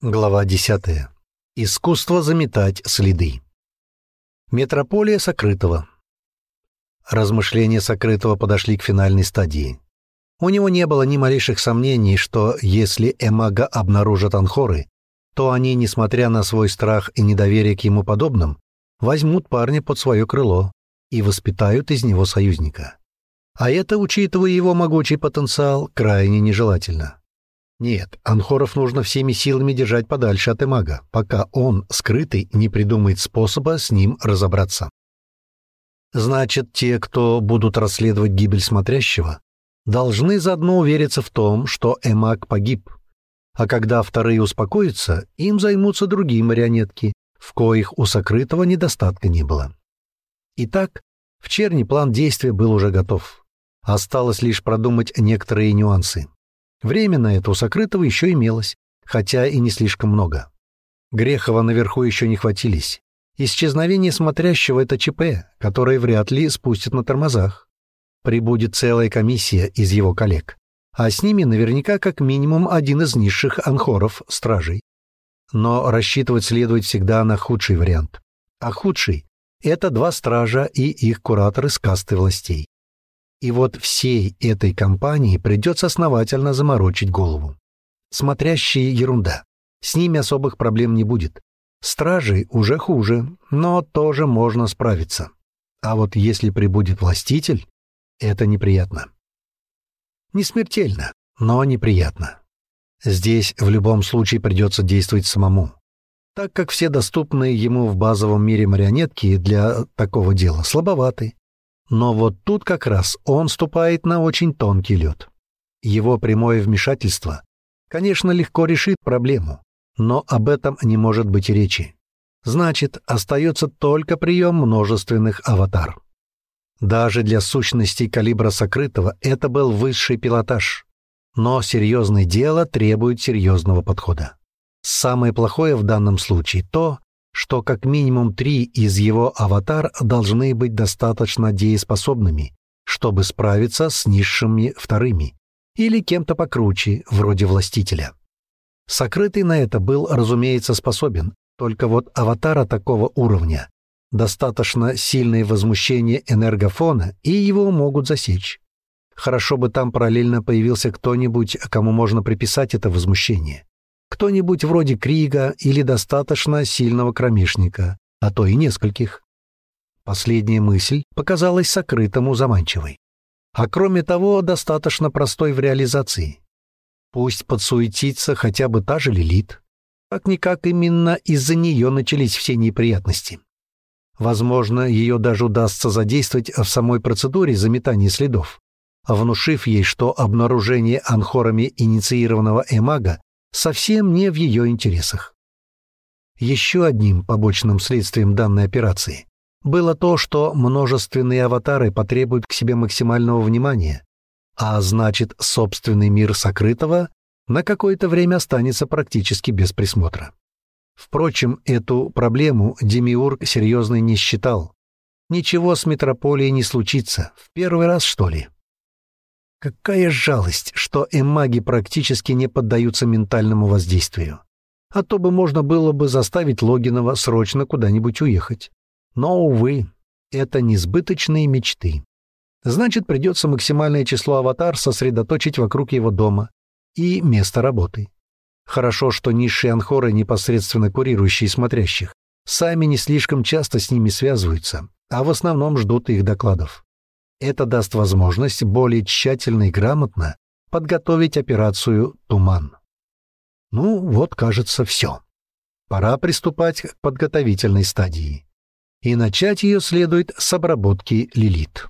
Глава 10. Искусство заметать следы. Метрополия Сокрытого. Размышления Сокрытого подошли к финальной стадии. У него не было ни малейших сомнений, что если Эмага обнаружат анхоры, то они, несмотря на свой страх и недоверие к ему подобным, возьмут парня под свое крыло и воспитают из него союзника. А это, учитывая его могучий потенциал, крайне нежелательно. Нет, Анхоров нужно всеми силами держать подальше от Эмага, пока он, скрытый, не придумает способа с ним разобраться. Значит, те, кто будут расследовать гибель смотрящего, должны заодно увериться в том, что Эмаг погиб. А когда вторые успокоятся, им займутся другие марионетки, в коих у сокрытого недостатка не было. Итак, в черни план действия был уже готов. Осталось лишь продумать некоторые нюансы. Время на это у Сокрытого еще имелось, хотя и не слишком много. Грехова наверху еще не хватились. Исчезновение смотрящего — это ЧП, которое вряд ли спустят на тормозах. Прибудет целая комиссия из его коллег. А с ними наверняка как минимум один из низших анхоров, стражей. Но рассчитывать следует всегда на худший вариант. А худший — это два стража и их кураторы с касты властей. И вот всей этой компании придется основательно заморочить голову. Смотрящие ерунда. С ними особых проблем не будет. Стражей уже хуже, но тоже можно справиться. А вот если прибудет властитель, это неприятно. Не смертельно, но неприятно. Здесь в любом случае придется действовать самому, так как все доступные ему в базовом мире марионетки для такого дела слабоваты но вот тут как раз он ступает на очень тонкий лед. Его прямое вмешательство, конечно, легко решит проблему, но об этом не может быть речи. Значит, остается только прием множественных аватар. Даже для сущностей калибра сокрытого это был высший пилотаж. Но серьезное дело требует серьезного подхода. Самое плохое в данном случае то, что как минимум три из его аватар должны быть достаточно дееспособными, чтобы справиться с низшими вторыми или кем-то покруче, вроде властителя. Сокрытый на это был, разумеется, способен, только вот аватара такого уровня достаточно сильное возмущение энергофона, и его могут засечь. Хорошо бы там параллельно появился кто-нибудь, кому можно приписать это возмущение. Кто-нибудь вроде Крига или достаточно сильного кромешника, а то и нескольких. Последняя мысль показалась сокрытому заманчивой. А кроме того, достаточно простой в реализации. Пусть подсуетится хотя бы та же Лилит. Как-никак именно из-за нее начались все неприятности. Возможно, ее даже удастся задействовать в самой процедуре заметания следов, внушив ей, что обнаружение анхорами инициированного эмага совсем не в ее интересах. Еще одним побочным следствием данной операции было то, что множественные аватары потребуют к себе максимального внимания, а значит, собственный мир сокрытого на какое-то время останется практически без присмотра. Впрочем, эту проблему Демиург серьезно не считал. Ничего с метрополией не случится, в первый раз, что ли. Какая жалость, что эмаги практически не поддаются ментальному воздействию. А то бы можно было бы заставить Логинова срочно куда-нибудь уехать. Но, увы, это несбыточные мечты. Значит, придется максимальное число аватар сосредоточить вокруг его дома и места работы. Хорошо, что низшие анхоры, непосредственно курирующие смотрящих, сами не слишком часто с ними связываются, а в основном ждут их докладов. Это даст возможность более тщательно и грамотно подготовить операцию «Туман». Ну, вот, кажется, все. Пора приступать к подготовительной стадии. И начать ее следует с обработки лилит.